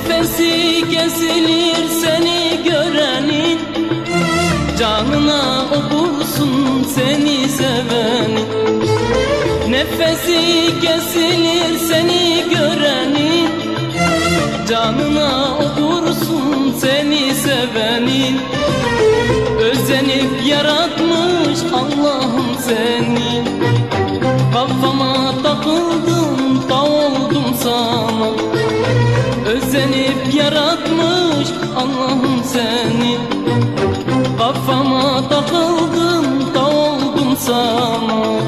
Nefesi kesilir seni görenin. Canına okursun seni sevenin. Nefesi kesilir seni görenin. Canına okursun seni sevenin. Özenip yaratmış Allah'ım seni. Kafama takıldım da oldum sana Özenip yaratmış Allah'ım seni. Kafama takıldım da oldum sana.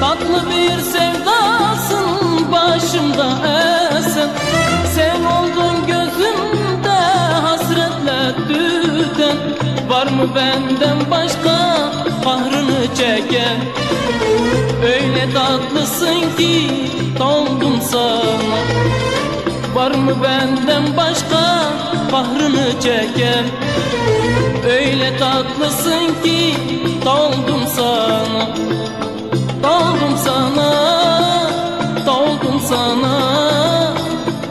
Tatlı bir sevdasın başımda esen Sen oldun gözümde hasretle tüten. Var mı benden başka kahrını çeken tatlısın ki doldum sana. Var mı benden başka kahrını çeken? Öyle tatlısın ki doldum sana. Doldum sana, doldum sana.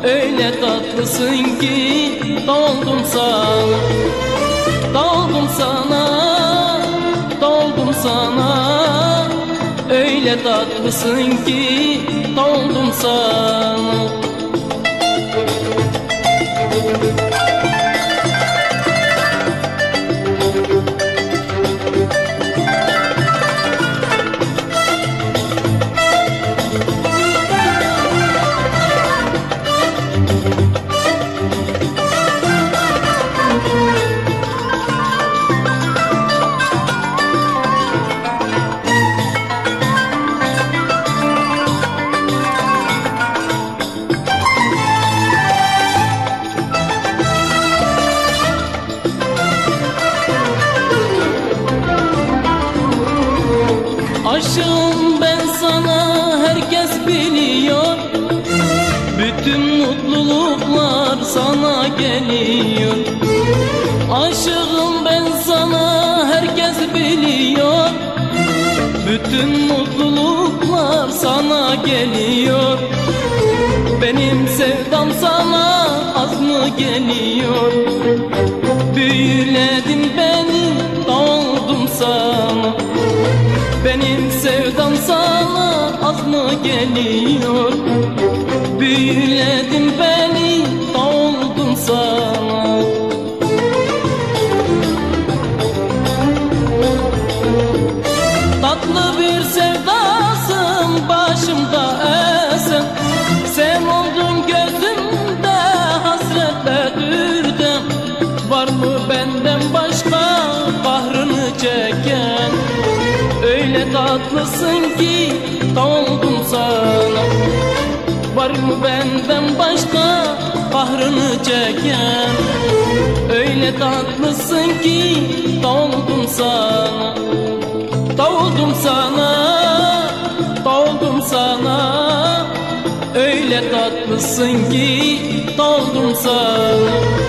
Öyle tatlısın ki doldum sana Öyle tatlısın ki doldum sana geliyor. Aşığım ben sana herkes biliyor. Bütün mutluluklar sana geliyor. Benim sevdam sana az mı geliyor? Büyüledin beni doldum sana. Benim sevdam sana az mı geliyor? Büyüledin beni sana Tatlı bir sevdasın başımda esen Sen oldun gözümde hasretle dürdüm Var mı benden başka kahrını çeken? Öyle tatlısın ki doldum sana Var mı benden başka kahrını çeken? Öyle tatlısın ki doldum sana Doldum sana, doldum sana. Öyle tatlısın ki doldum sana